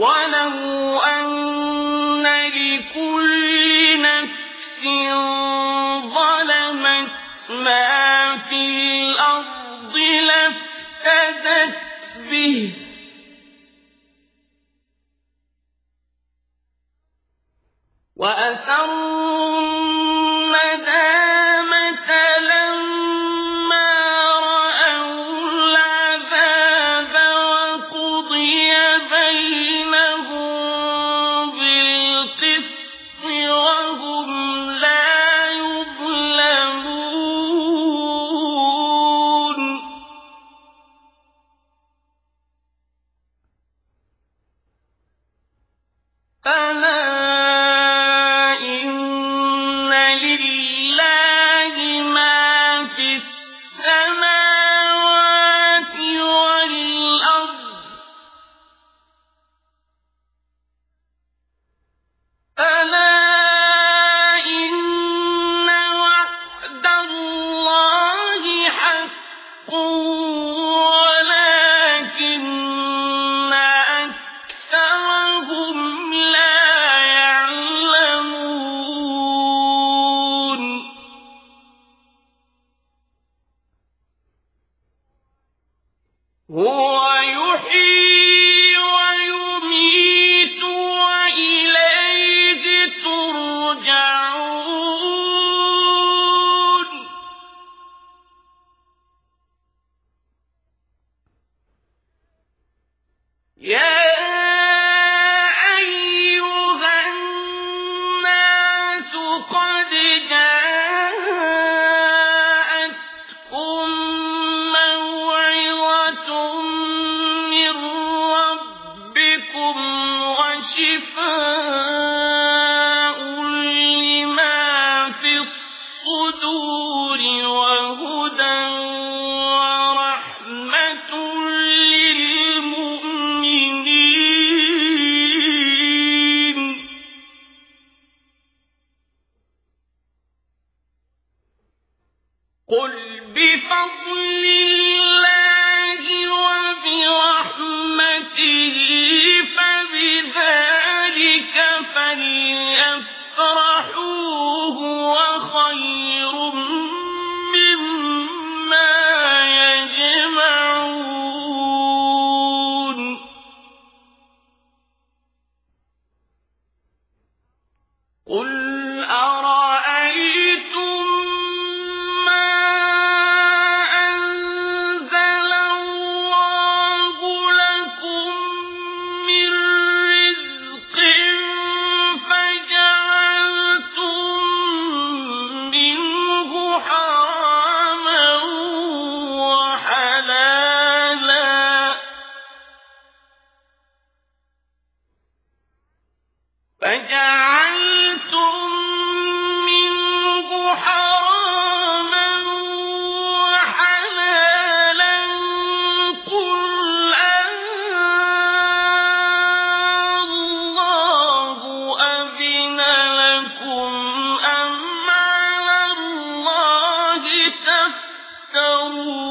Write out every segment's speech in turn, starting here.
ولو أن لكل نفس ظلمت ما في الأرض به وأسروا 我 قل بفضل الله وبرحمته فبذلك فليفرحوا هو خير مما يجمعون قل فجعلتم منه حراما وحلالا قل الله أذن لكم أم على الله تفترون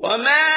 وما